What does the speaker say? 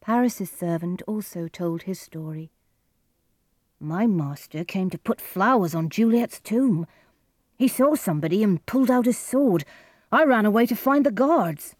Paris's servant also told his story. My master came to put flowers on Juliet's tomb. He saw somebody and pulled out his sword. I ran away to find the guards.